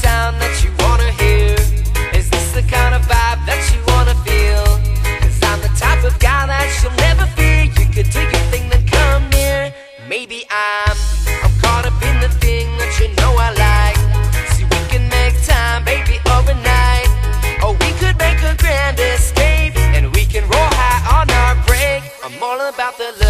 sound that you wanna hear? Is this the kind of vibe that you wanna feel? Cause I'm the type of guy that you'll never fear. You could do your thing, then come near. Maybe I'm, I'm caught up in the thing that you know I like. See, we can make time, baby, overnight. Or we could make a grand escape. And we can roll high on our break. I'm all about the